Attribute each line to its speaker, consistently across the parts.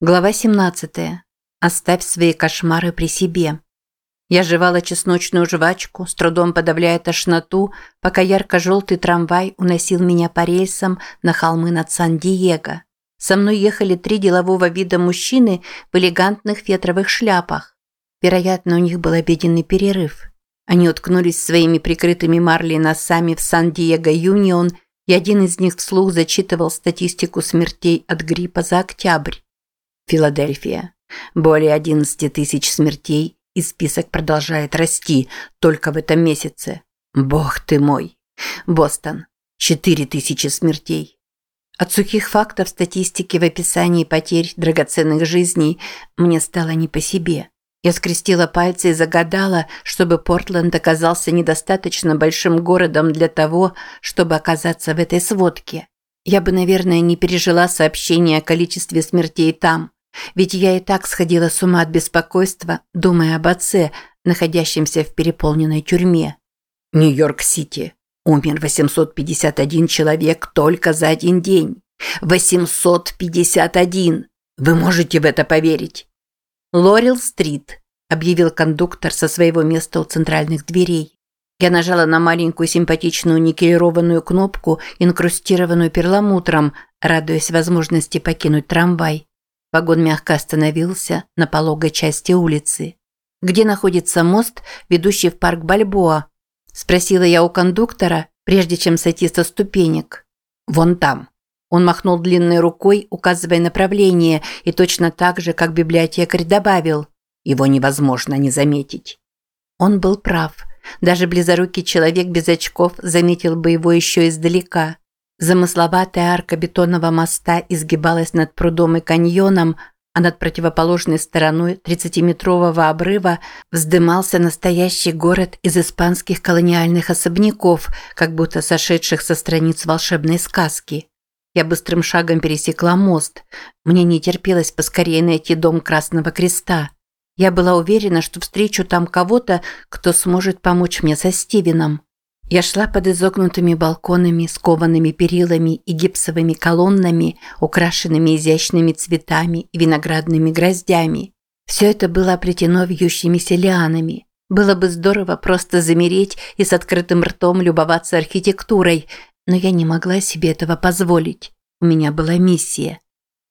Speaker 1: Глава 17. Оставь свои кошмары при себе. Я жевала чесночную жвачку, с трудом подавляя тошноту, пока ярко-желтый трамвай уносил меня по рельсам на холмы над Сан-Диего. Со мной ехали три делового вида мужчины в элегантных фетровых шляпах. Вероятно, у них был обеденный перерыв. Они уткнулись своими прикрытыми марлей носами в Сан-Диего Юнион, и один из них вслух зачитывал статистику смертей от гриппа за октябрь. Филадельфия. Более 11 тысяч смертей, и список продолжает расти только в этом месяце. Бог ты мой. Бостон. 4 тысячи смертей. От сухих фактов статистики в описании потерь драгоценных жизней мне стало не по себе. Я скрестила пальцы и загадала, чтобы Портленд оказался недостаточно большим городом для того, чтобы оказаться в этой сводке. Я бы, наверное, не пережила сообщение о количестве смертей там. Ведь я и так сходила с ума от беспокойства, думая об отце, находящемся в переполненной тюрьме. Нью-Йорк-Сити. Умер 851 человек только за один день. 851! Вы можете в это поверить? Лорел-стрит, объявил кондуктор со своего места у центральных дверей. Я нажала на маленькую симпатичную никелированную кнопку, инкрустированную перламутром, радуясь возможности покинуть трамвай. Вагон мягко остановился на пологой части улицы. «Где находится мост, ведущий в парк Бальбоа?» – спросила я у кондуктора, прежде чем сойти со ступенек. «Вон там». Он махнул длинной рукой, указывая направление, и точно так же, как библиотекарь добавил, его невозможно не заметить. Он был прав. Даже близорукий человек без очков заметил бы его еще издалека. Замысловатая арка бетонного моста изгибалась над прудом и каньоном, а над противоположной стороной 30-метрового обрыва вздымался настоящий город из испанских колониальных особняков, как будто сошедших со страниц волшебной сказки. Я быстрым шагом пересекла мост. Мне не терпелось поскорее найти дом Красного Креста. Я была уверена, что встречу там кого-то, кто сможет помочь мне со Стивеном. Я шла под изогнутыми балконами, скованными перилами и гипсовыми колоннами, украшенными изящными цветами и виноградными гроздями. Все это было оплетено вьющимися лианами. Было бы здорово просто замереть и с открытым ртом любоваться архитектурой, но я не могла себе этого позволить. У меня была миссия.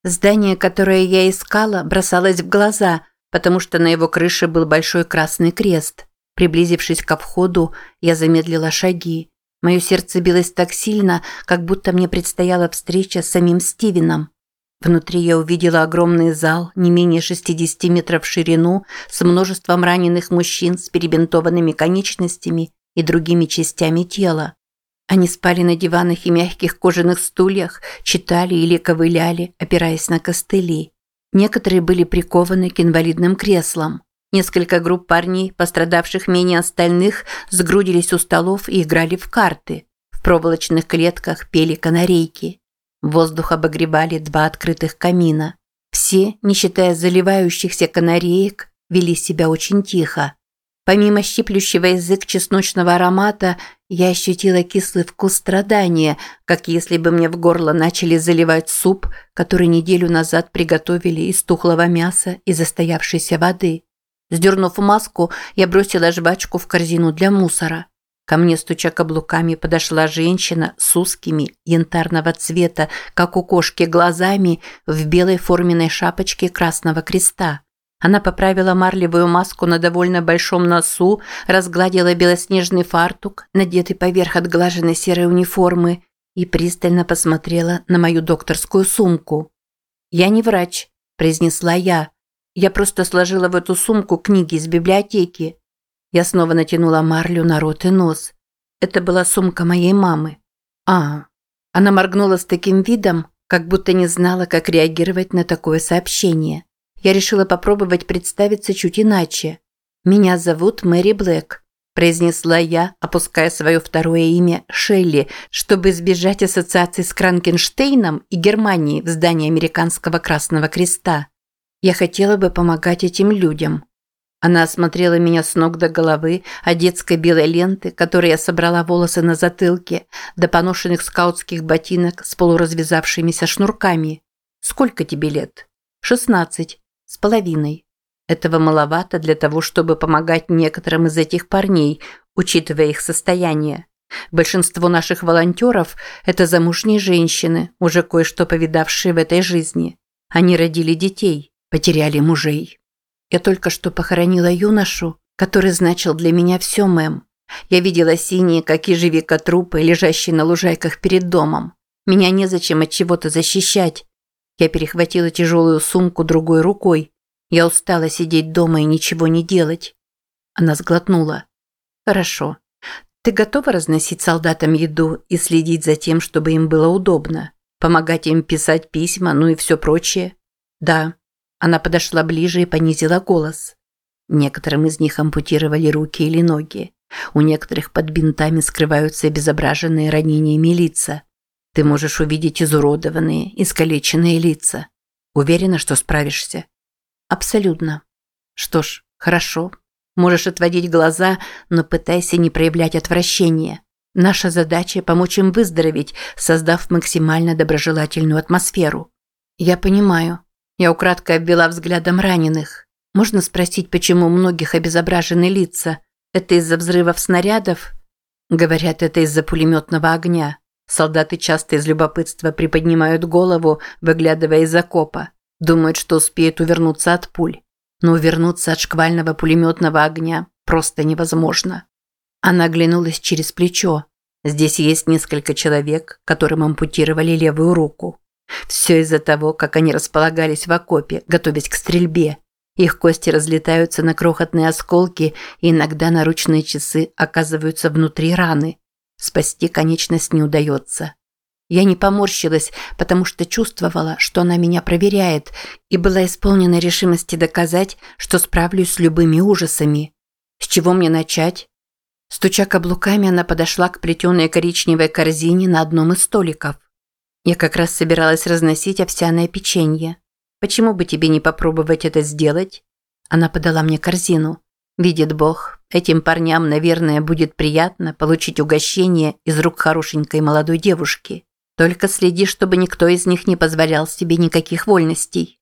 Speaker 1: Здание, которое я искала, бросалось в глаза, потому что на его крыше был большой красный крест. Приблизившись ко входу, я замедлила шаги. Мое сердце билось так сильно, как будто мне предстояла встреча с самим Стивеном. Внутри я увидела огромный зал, не менее 60 метров в ширину, с множеством раненых мужчин с перебинтованными конечностями и другими частями тела. Они спали на диванах и мягких кожаных стульях, читали или ковыляли, опираясь на костыли. Некоторые были прикованы к инвалидным креслам. Несколько групп парней, пострадавших менее остальных, сгрудились у столов и играли в карты. В проволочных клетках пели канарейки. Воздух обогревали два открытых камина. Все, не считая заливающихся канареек, вели себя очень тихо. Помимо щиплющего язык чесночного аромата, я ощутила кислый вкус страдания, как если бы мне в горло начали заливать суп, который неделю назад приготовили из тухлого мяса и застоявшейся воды. Сдернув маску, я бросила жвачку в корзину для мусора. Ко мне, стуча каблуками, подошла женщина с узкими, янтарного цвета, как у кошки, глазами в белой форменной шапочке Красного Креста. Она поправила марлевую маску на довольно большом носу, разгладила белоснежный фартук, надетый поверх отглаженной серой униформы, и пристально посмотрела на мою докторскую сумку. «Я не врач», – произнесла я. Я просто сложила в эту сумку книги из библиотеки. Я снова натянула марлю на рот и нос. Это была сумка моей мамы. А, она моргнула с таким видом, как будто не знала, как реагировать на такое сообщение. Я решила попробовать представиться чуть иначе. «Меня зовут Мэри Блэк», – произнесла я, опуская свое второе имя Шелли, чтобы избежать ассоциаций с Кранкенштейном и Германией в здании Американского Красного Креста. Я хотела бы помогать этим людям. Она осмотрела меня с ног до головы, от детской белой ленты, которой я собрала волосы на затылке, до поношенных скаутских ботинок с полуразвязавшимися шнурками. «Сколько тебе лет?» 16. С половиной. Этого маловато для того, чтобы помогать некоторым из этих парней, учитывая их состояние. Большинство наших волонтеров – это замужние женщины, уже кое-что повидавшие в этой жизни. Они родили детей, потеряли мужей. Я только что похоронила юношу, который значил для меня все, мэм. Я видела синие, как ежевика трупы, лежащие на лужайках перед домом. Меня незачем от чего-то защищать. Я перехватила тяжелую сумку другой рукой. Я устала сидеть дома и ничего не делать. Она сглотнула. Хорошо. Ты готова разносить солдатам еду и следить за тем, чтобы им было удобно? Помогать им писать письма, ну и все прочее? Да. Она подошла ближе и понизила голос. Некоторым из них ампутировали руки или ноги. У некоторых под бинтами скрываются обезображенные ранениями лица. Ты можешь увидеть изуродованные, искалеченные лица. Уверена, что справишься? Абсолютно. Что ж, хорошо. Можешь отводить глаза, но пытайся не проявлять отвращения. Наша задача – помочь им выздороветь, создав максимально доброжелательную атмосферу. Я понимаю. Я украдкой обвела взглядом раненых. Можно спросить, почему у многих обезображены лица? Это из-за взрывов снарядов? Говорят, это из-за пулеметного огня. Солдаты часто из любопытства приподнимают голову, выглядывая из окопа. Думают, что успеют увернуться от пуль. Но увернуться от шквального пулеметного огня просто невозможно. Она оглянулась через плечо. Здесь есть несколько человек, которым ампутировали левую руку. Все из-за того, как они располагались в окопе, готовясь к стрельбе. Их кости разлетаются на крохотные осколки, и иногда наручные часы оказываются внутри раны. Спасти конечность не удается. Я не поморщилась, потому что чувствовала, что она меня проверяет, и была исполнена решимости доказать, что справлюсь с любыми ужасами. С чего мне начать? Стуча каблуками, она подошла к плетеной коричневой корзине на одном из столиков. Я как раз собиралась разносить овсяное печенье. Почему бы тебе не попробовать это сделать? Она подала мне корзину. Видит Бог, этим парням, наверное, будет приятно получить угощение из рук хорошенькой молодой девушки. Только следи, чтобы никто из них не позволял себе никаких вольностей.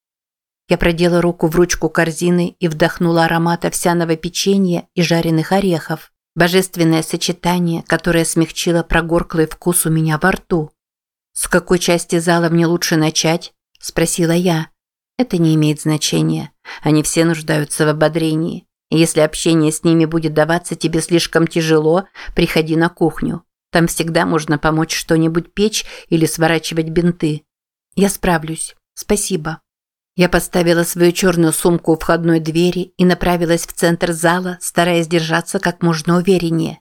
Speaker 1: Я продела руку в ручку корзины и вдохнула аромат овсяного печенья и жареных орехов. Божественное сочетание, которое смягчило прогорклый вкус у меня во рту. «С какой части зала мне лучше начать?» – спросила я. «Это не имеет значения. Они все нуждаются в ободрении. Если общение с ними будет даваться тебе слишком тяжело, приходи на кухню. Там всегда можно помочь что-нибудь печь или сворачивать бинты. Я справлюсь. Спасибо. Я поставила свою черную сумку у входной двери и направилась в центр зала, стараясь держаться как можно увереннее.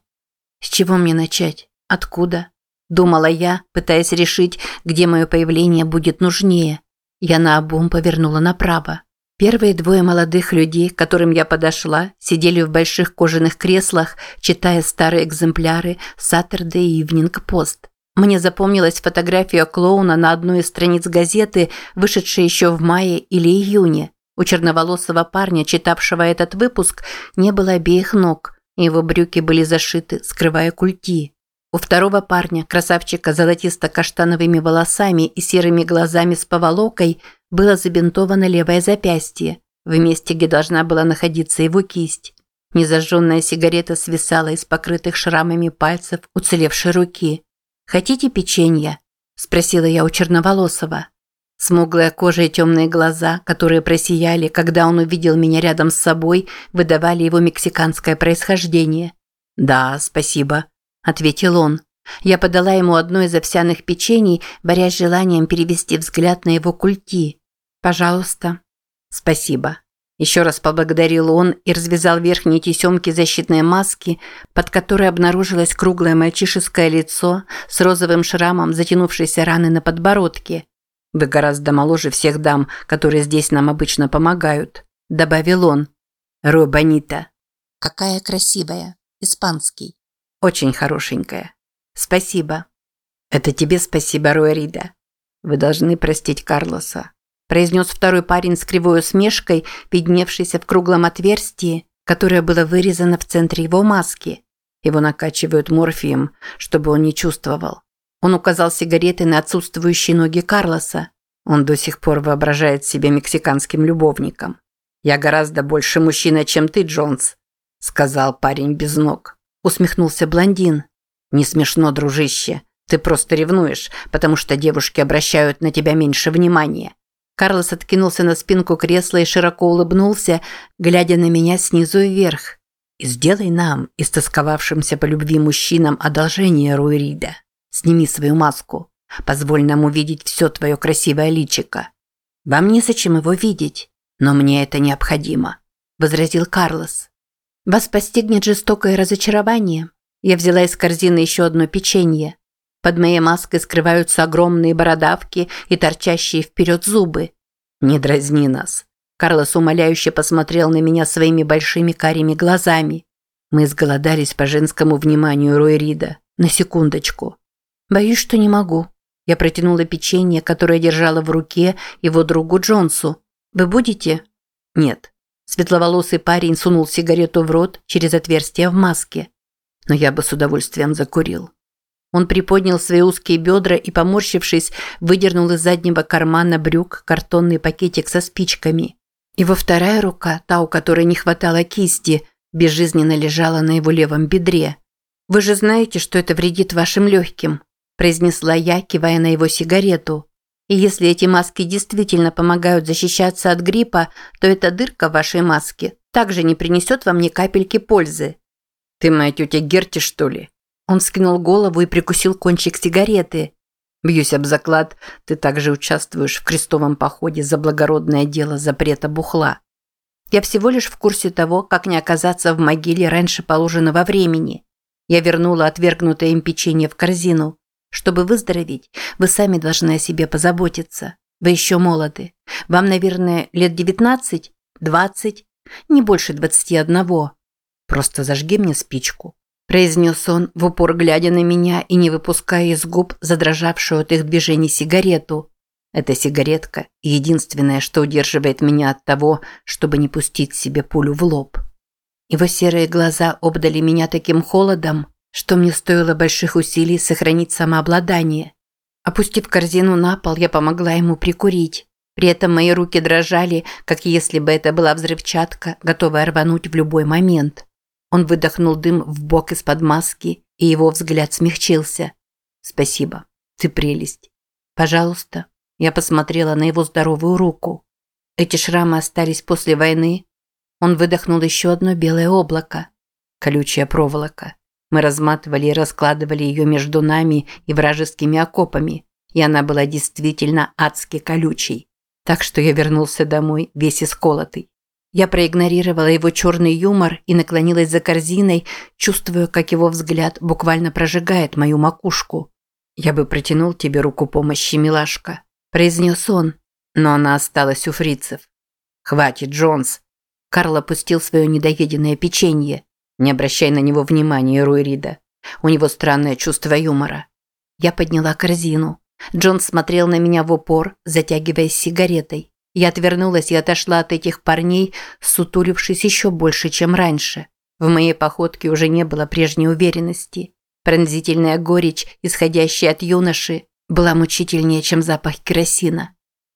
Speaker 1: С чего мне начать? Откуда? Думала я, пытаясь решить, где мое появление будет нужнее. Я наобум повернула направо. Первые двое молодых людей, к которым я подошла, сидели в больших кожаных креслах, читая старые экземпляры Saturday Evening Post. Мне запомнилась фотография клоуна на одной из страниц газеты, вышедшей еще в мае или июне. У черноволосого парня, читавшего этот выпуск, не было обеих ног, его брюки были зашиты, скрывая культи. У второго парня, красавчика с золотисто-каштановыми волосами и серыми глазами с поволокой, было забинтовано левое запястье, в месте, где должна была находиться его кисть. Незажженная сигарета свисала из покрытых шрамами пальцев уцелевшей руки. «Хотите печенье?» – спросила я у Черноволосова. Смуглая кожа и темные глаза, которые просияли, когда он увидел меня рядом с собой, выдавали его мексиканское происхождение. «Да, спасибо», – ответил он. Я подала ему одно из овсяных печений, борясь с желанием перевести взгляд на его культи. «Пожалуйста». «Спасибо». Еще раз поблагодарил он и развязал верхние тесемки защитной маски, под которой обнаружилось круглое мальчишеское лицо с розовым шрамом затянувшейся раны на подбородке. «Вы гораздо моложе всех дам, которые здесь нам обычно помогают», – добавил он. «Ро Бонита». «Какая красивая. Испанский». «Очень хорошенькая. Спасибо». «Это тебе спасибо, Руэрида. Вы должны простить Карлоса произнес второй парень с кривой усмешкой, видневшийся в круглом отверстии, которое было вырезано в центре его маски. Его накачивают морфием, чтобы он не чувствовал. Он указал сигаретой на отсутствующие ноги Карлоса. Он до сих пор воображает себя мексиканским любовником. «Я гораздо больше мужчина, чем ты, Джонс», – сказал парень без ног. Усмехнулся блондин. «Не смешно, дружище. Ты просто ревнуешь, потому что девушки обращают на тебя меньше внимания». Карлос откинулся на спинку кресла и широко улыбнулся, глядя на меня снизу вверх. «И сделай нам, истосковавшимся по любви мужчинам, одолжение, Руэрида. Сними свою маску. Позволь нам увидеть все твое красивое личико». «Вам незачем его видеть, но мне это необходимо», – возразил Карлос. «Вас постигнет жестокое разочарование». Я взяла из корзины еще одно печенье. Под моей маской скрываются огромные бородавки и торчащие вперед зубы. «Не дразни нас». Карлос умоляюще посмотрел на меня своими большими карими глазами. Мы сголодались по женскому вниманию Руэрида. На секундочку. «Боюсь, что не могу». Я протянула печенье, которое держала в руке его другу Джонсу. «Вы будете?» «Нет». Светловолосый парень сунул сигарету в рот через отверстие в маске. Но я бы с удовольствием закурил. Он приподнял свои узкие бедра и, поморщившись, выдернул из заднего кармана брюк картонный пакетик со спичками. Его вторая рука, та, у которой не хватало кисти, безжизненно лежала на его левом бедре. «Вы же знаете, что это вредит вашим легким», – произнесла я, кивая на его сигарету. «И если эти маски действительно помогают защищаться от гриппа, то эта дырка в вашей маске также не принесет вам ни капельки пользы». «Ты моя тетя Герти, что ли?» Он скинул голову и прикусил кончик сигареты. Бьюсь об заклад, ты также участвуешь в крестовом походе за благородное дело запрета бухла. Я всего лишь в курсе того, как не оказаться в могиле раньше положенного времени. Я вернула отвергнутое им печенье в корзину. Чтобы выздороветь, вы сами должны о себе позаботиться. Вы еще молоды. Вам, наверное, лет девятнадцать, двадцать, не больше двадцати одного. Просто зажги мне спичку произнес он, в упор глядя на меня и не выпуская из губ задрожавшую от их движений сигарету. Эта сигаретка – единственное, что удерживает меня от того, чтобы не пустить себе пулю в лоб. Его серые глаза обдали меня таким холодом, что мне стоило больших усилий сохранить самообладание. Опустив корзину на пол, я помогла ему прикурить. При этом мои руки дрожали, как если бы это была взрывчатка, готовая рвануть в любой момент. Он выдохнул дым в бок из-под маски, и его взгляд смягчился. «Спасибо. Ты прелесть. Пожалуйста». Я посмотрела на его здоровую руку. Эти шрамы остались после войны. Он выдохнул еще одно белое облако. Колючая проволока. Мы разматывали и раскладывали ее между нами и вражескими окопами, и она была действительно адски колючей. Так что я вернулся домой весь исколотый. Я проигнорировала его черный юмор и наклонилась за корзиной, чувствуя, как его взгляд буквально прожигает мою макушку. «Я бы протянул тебе руку помощи, милашка», – произнес он, но она осталась у фрицев. «Хватит, Джонс!» Карл опустил свое недоеденное печенье. «Не обращай на него внимания, Руэрида. У него странное чувство юмора». Я подняла корзину. Джонс смотрел на меня в упор, затягиваясь сигаретой. Я отвернулась и отошла от этих парней, сутулившись еще больше, чем раньше. В моей походке уже не было прежней уверенности. Пронзительная горечь, исходящая от юноши, была мучительнее, чем запах керосина.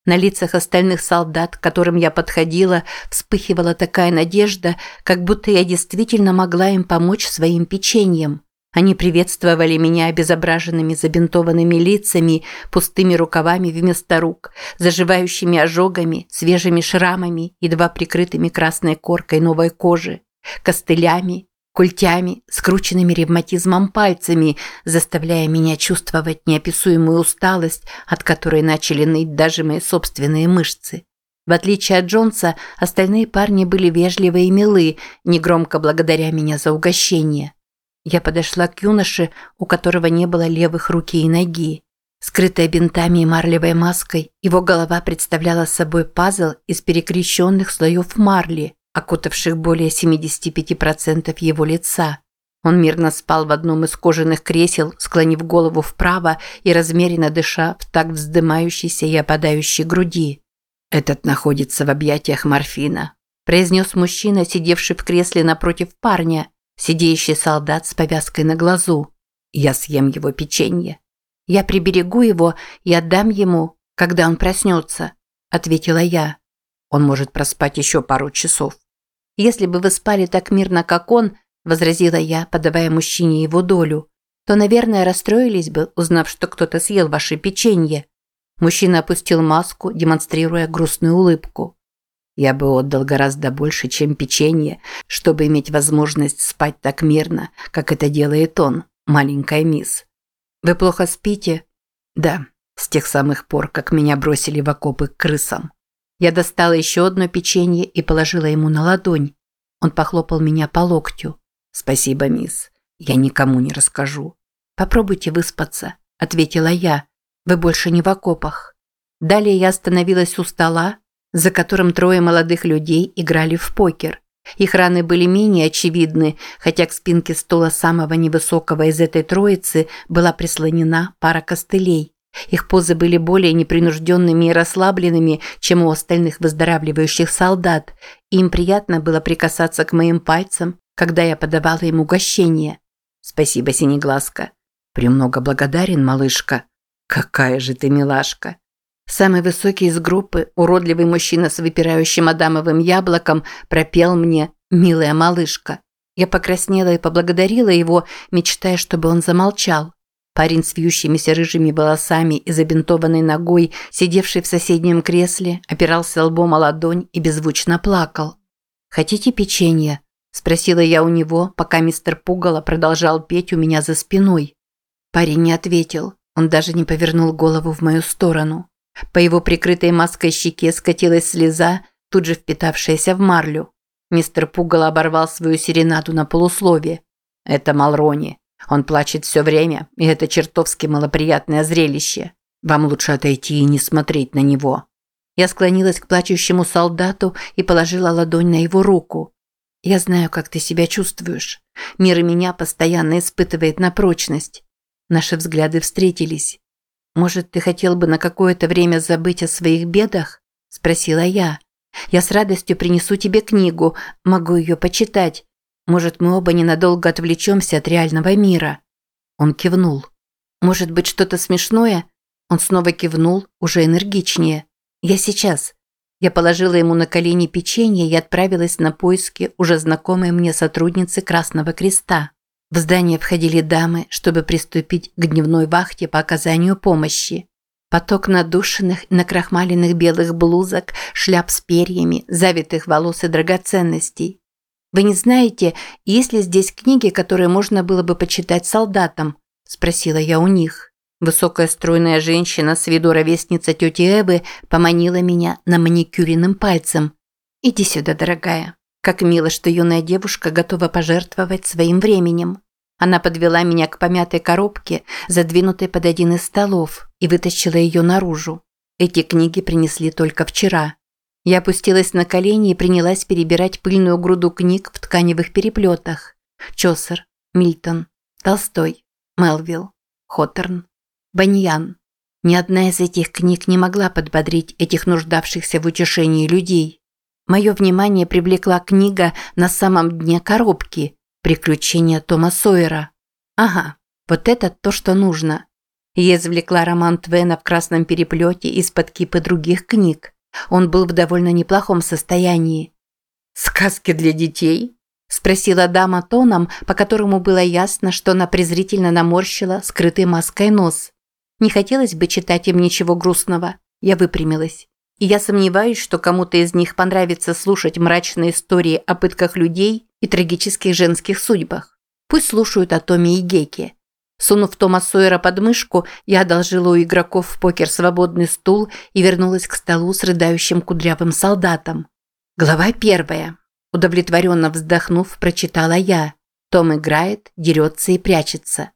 Speaker 1: На лицах остальных солдат, к которым я подходила, вспыхивала такая надежда, как будто я действительно могла им помочь своим печеньем. Они приветствовали меня обезображенными забинтованными лицами, пустыми рукавами вместо рук, заживающими ожогами, свежими шрамами, едва прикрытыми красной коркой новой кожи, костылями, культями, скрученными ревматизмом пальцами, заставляя меня чувствовать неописуемую усталость, от которой начали ныть даже мои собственные мышцы. В отличие от Джонса, остальные парни были вежливы и милы, негромко благодаря меня за угощение. Я подошла к юноше, у которого не было левых руки и ноги. Скрытая бинтами и марлевой маской, его голова представляла собой пазл из перекрещенных слоев марли, окутавших более 75% его лица. Он мирно спал в одном из кожаных кресел, склонив голову вправо и размеренно дыша в такт вздымающейся и опадающей груди. «Этот находится в объятиях морфина», – произнес мужчина, сидевший в кресле напротив парня – сидящий солдат с повязкой на глазу. Я съем его печенье. Я приберегу его и отдам ему, «Когда он проснется?» – ответила я.
Speaker 2: «Он может проспать еще пару часов».
Speaker 1: «Если бы вы спали так мирно, как он», – возразила я, подавая мужчине его долю, то, наверное, расстроились бы, узнав, что кто-то съел ваше печенье. Мужчина опустил маску, демонстрируя грустную улыбку.
Speaker 2: Я бы отдал гораздо больше, чем печенье, чтобы иметь возможность спать так мирно, как это делает он, маленькая мисс.
Speaker 1: Вы плохо спите?
Speaker 2: Да, с тех самых пор, как меня бросили в окопы к крысам.
Speaker 1: Я достала еще одно печенье и положила ему на ладонь. Он похлопал меня по локтю.
Speaker 2: Спасибо, мисс. Я никому не расскажу.
Speaker 1: Попробуйте выспаться, ответила я. Вы больше не в окопах. Далее я остановилась у стола, за которым трое молодых людей играли в покер. Их раны были менее очевидны, хотя к спинке стола самого невысокого из этой троицы была прислонена пара костылей. Их позы были более непринужденными и расслабленными, чем у остальных выздоравливающих солдат, и им приятно было прикасаться к моим пальцам, когда я подавала им угощение.
Speaker 2: «Спасибо, Синеглазка. Премного благодарен, малышка. Какая же ты милашка!»
Speaker 1: Самый высокий из группы, уродливый мужчина с выпирающим адамовым яблоком, пропел мне «Милая малышка». Я покраснела и поблагодарила его, мечтая, чтобы он замолчал. Парень с вьющимися рыжими волосами и забинтованной ногой, сидевший в соседнем кресле, опирался лбом о ладонь и беззвучно плакал. «Хотите печенье?» – спросила я у него, пока мистер Пугало продолжал петь у меня за спиной. Парень не ответил, он даже не повернул голову в мою сторону. По его прикрытой маской щеке скатилась слеза, тут же впитавшаяся в марлю. Мистер Пугало оборвал свою серенаду на полусловие. «Это Малрони. Он плачет все время, и это чертовски малоприятное зрелище. Вам лучше отойти и не смотреть на него». Я склонилась к плачущему солдату и положила ладонь на его руку. «Я знаю, как ты себя чувствуешь. Мир и меня постоянно испытывает на прочность». Наши взгляды встретились. «Может, ты хотел бы на какое-то время забыть о своих бедах?» – спросила я. «Я с радостью принесу тебе книгу, могу ее почитать. Может, мы оба ненадолго отвлечемся от реального мира?» Он кивнул. «Может быть, что-то смешное?» Он снова кивнул, уже энергичнее. «Я сейчас». Я положила ему на колени печенье и отправилась на поиски уже знакомой мне сотрудницы Красного Креста. В здание входили дамы, чтобы приступить к дневной вахте по оказанию помощи. Поток надушенных, накрахмаленных белых блузок, шляп с перьями, завитых волос и драгоценностей. «Вы не знаете, есть ли здесь книги, которые можно было бы почитать солдатам?» – спросила я у них. Высокая стройная женщина с виду ровесница тети Эбы поманила меня на маникюренным пальцем. «Иди сюда, дорогая. Как мило, что юная девушка готова пожертвовать своим временем. Она подвела меня к помятой коробке, задвинутой под один из столов, и вытащила ее наружу. Эти книги принесли только вчера. Я опустилась на колени и принялась перебирать пыльную груду книг в тканевых переплетах. Чосер, Мильтон, Толстой, Мелвилл, Хоттерн, Баньян. Ни одна из этих книг не могла подбодрить этих нуждавшихся в утешении людей. Мое внимание привлекла книга на самом дне коробки «Приключения Тома Сойера». Ага, вот это то, что нужно. Я извлекла роман Твена в красном переплете из-под кипы других книг. Он был в довольно неплохом состоянии. «Сказки для детей?» – спросила дама тоном, по которому было ясно, что она презрительно наморщила скрытый маской нос. Не хотелось бы читать им ничего грустного. Я выпрямилась. И я сомневаюсь, что кому-то из них понравится слушать мрачные истории о пытках людей и трагических женских судьбах. Пусть слушают о Томе и Геке. Сунув Тома Сойера под мышку, я одолжила у игроков в покер свободный стул и вернулась к столу с рыдающим кудрявым солдатом. Глава первая. Удовлетворенно вздохнув, прочитала я. Том играет, дерется и прячется.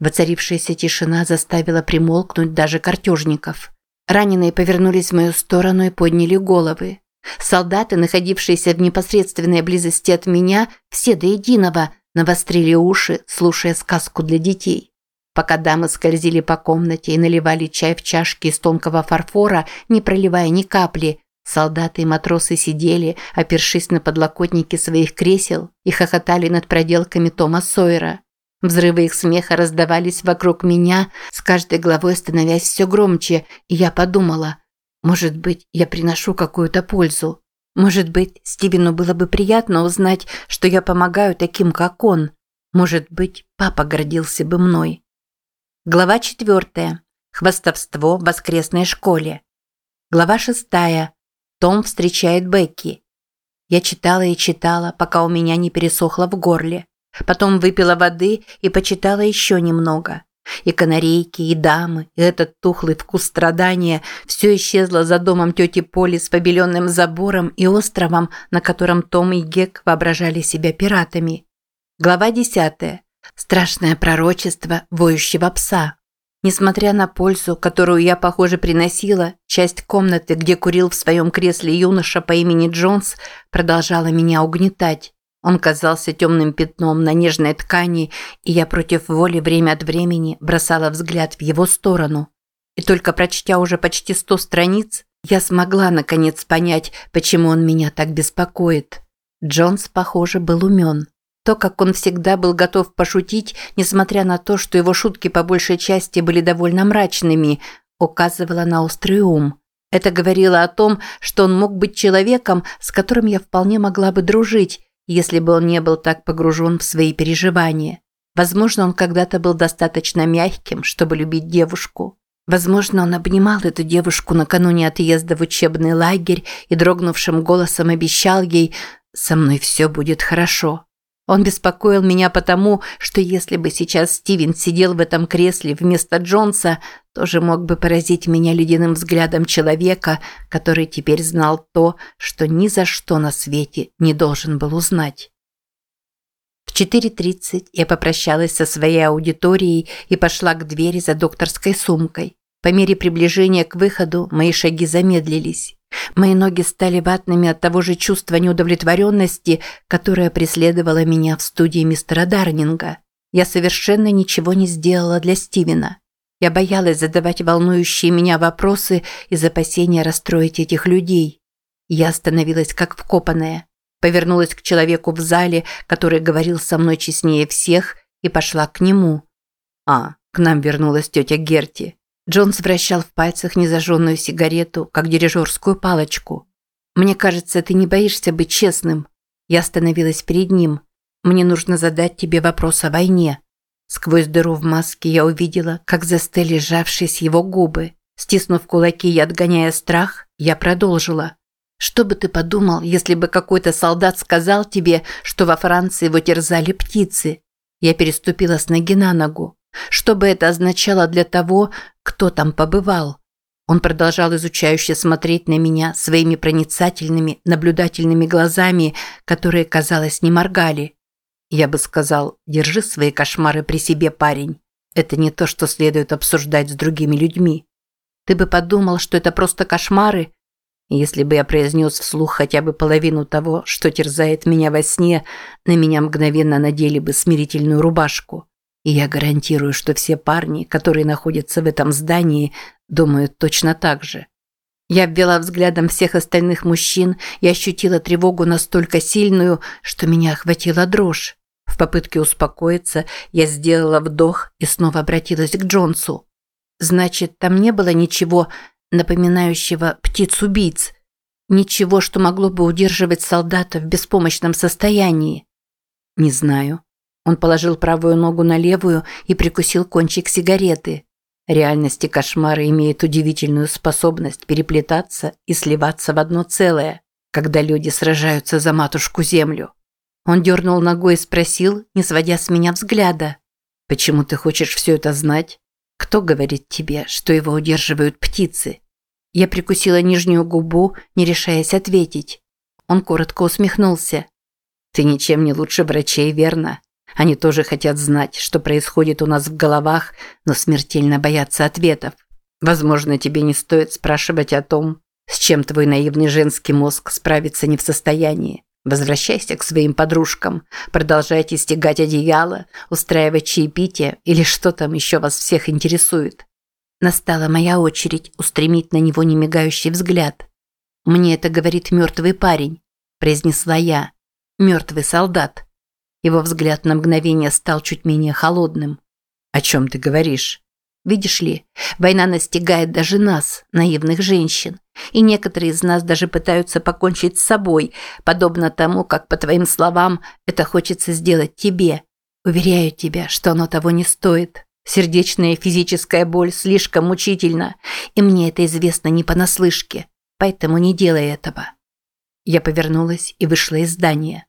Speaker 1: Воцарившаяся тишина заставила примолкнуть даже картежников. Раненые повернулись в мою сторону и подняли головы. Солдаты, находившиеся в непосредственной близости от меня, все до единого, навострили уши, слушая сказку для детей. Пока дамы скользили по комнате и наливали чай в чашки из тонкого фарфора, не проливая ни капли, солдаты и матросы сидели, опершись на подлокотники своих кресел и хохотали над проделками Тома Сойера. Взрывы их смеха раздавались вокруг меня, с каждой главой становясь все громче, и я подумала, может быть, я приношу какую-то пользу. Может быть, Стивену было бы приятно узнать, что я помогаю таким, как он. Может быть, папа гордился бы мной. Глава четвертая. Хвастовство в воскресной школе. Глава шестая. Том встречает Бекки. Я читала и читала, пока у меня не пересохло в горле. Потом выпила воды и почитала еще немного. И канарейки, и дамы, и этот тухлый вкус страдания – все исчезло за домом тети Поли с побеленным забором и островом, на котором Том и Гек воображали себя пиратами. Глава десятая. Страшное пророчество воющего пса. Несмотря на пользу, которую я, похоже, приносила, часть комнаты, где курил в своем кресле юноша по имени Джонс, продолжала меня угнетать. Он казался темным пятном на нежной ткани, и я против воли время от времени бросала взгляд в его сторону. И только прочтя уже почти сто страниц, я смогла наконец понять, почему он меня так беспокоит. Джонс, похоже, был умен. То, как он всегда был готов пошутить, несмотря на то, что его шутки по большей части были довольно мрачными, указывало на острый ум. Это говорило о том, что он мог быть человеком, с которым я вполне могла бы дружить, если бы он не был так погружен в свои переживания. Возможно, он когда-то был достаточно мягким, чтобы любить девушку. Возможно, он обнимал эту девушку накануне отъезда в учебный лагерь и дрогнувшим голосом обещал ей «Со мной все будет хорошо». Он беспокоил меня потому, что если бы сейчас Стивен сидел в этом кресле вместо Джонса, тоже мог бы поразить меня ледяным взглядом человека, который теперь знал то, что ни за что на свете не должен был узнать. В 4.30 я попрощалась со своей аудиторией и пошла к двери за докторской сумкой. По мере приближения к выходу мои шаги замедлились. Мои ноги стали ватными от того же чувства неудовлетворенности, которое преследовало меня в студии мистера Дарнинга. Я совершенно ничего не сделала для Стивена. Я боялась задавать волнующие меня вопросы из опасения расстроить этих людей. Я остановилась как вкопанная, повернулась к человеку в зале, который говорил со мной честнее всех, и пошла к нему. А, к нам вернулась тетя Герти. Джонс вращал в пальцах незажженную сигарету, как дирижерскую палочку. «Мне кажется, ты не боишься быть честным». Я остановилась перед ним. «Мне нужно задать тебе вопрос о войне». Сквозь дыру в маске я увидела, как застыли сжавшись его губы. Стиснув кулаки и отгоняя страх, я продолжила. «Что бы ты подумал, если бы какой-то солдат сказал тебе, что во Франции его терзали птицы?» Я переступила с ноги на ногу. Что бы это означало для того, кто там побывал? Он продолжал изучающе смотреть на меня своими проницательными, наблюдательными глазами, которые, казалось, не моргали. Я бы сказал, держи свои кошмары при себе, парень. Это не то, что следует обсуждать с другими людьми. Ты бы подумал, что это просто кошмары? Если бы я произнес вслух хотя бы половину того, что терзает меня во сне, на меня мгновенно надели бы смирительную рубашку. И я гарантирую, что все парни, которые находятся в этом здании, думают точно так же. Я обвела взглядом всех остальных мужчин и ощутила тревогу настолько сильную, что меня охватила дрожь. В попытке успокоиться я сделала вдох и снова обратилась к Джонсу. Значит, там не было ничего напоминающего птиц-убийц, ничего, что могло бы удерживать солдата в беспомощном состоянии. Не знаю. Он положил правую ногу на левую и прикусил кончик сигареты. Реальность и кошмары имеют удивительную способность переплетаться и сливаться в одно целое, когда люди сражаются за матушку-землю. Он дернул ногой и спросил, не сводя с меня взгляда. «Почему ты хочешь все это знать? Кто говорит тебе, что его удерживают птицы?» Я прикусила нижнюю губу, не решаясь ответить. Он коротко усмехнулся. «Ты ничем не лучше врачей, верно? Они тоже хотят знать, что происходит у нас в головах, но смертельно боятся ответов. Возможно, тебе не стоит спрашивать о том, с чем твой наивный женский мозг справиться не в состоянии. Возвращайся к своим подружкам, продолжайте стегать одеяло, устраивать чаепитие или что там еще вас всех интересует. Настала моя очередь устремить на него немигающий взгляд. «Мне это говорит мертвый парень», – произнесла я. «Мертвый солдат». Его взгляд на мгновение стал чуть менее холодным.
Speaker 2: «О чем ты говоришь?»
Speaker 1: Видишь ли, война настигает даже нас, наивных женщин. И некоторые из нас даже пытаются покончить с собой, подобно тому, как, по твоим словам, это хочется сделать тебе. Уверяю тебя, что оно того не стоит. Сердечная и физическая боль слишком мучительна, и мне это известно не понаслышке, поэтому не делай этого. Я повернулась и вышла из здания.